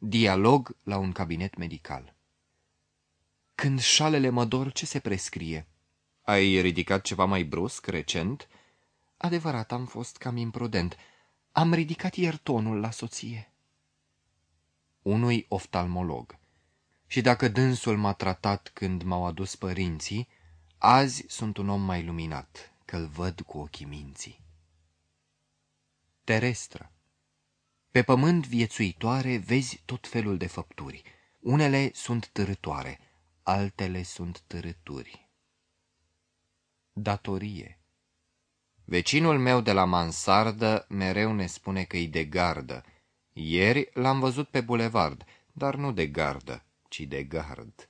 Dialog la un cabinet medical Când șalele mă dor, ce se prescrie? Ai ridicat ceva mai brusc, recent? Adevărat, am fost cam imprudent. Am ridicat ieri tonul la soție. Unui oftalmolog Și dacă dânsul m-a tratat când m-au adus părinții, azi sunt un om mai luminat, că-l văd cu ochii minții. Terestră Pe pământ viețuitoare vezi tot felul de făpturi. Unele sunt târătoare, altele sunt târături. Datorie Vecinul meu de la mansardă mereu ne spune că-i de gardă. Ieri l-am văzut pe bulevard, dar nu de gardă, ci de gard.